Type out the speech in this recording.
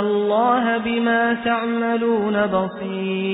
اللَّهَ بِمَا تَعْمَلُونَ بَصِيرٌ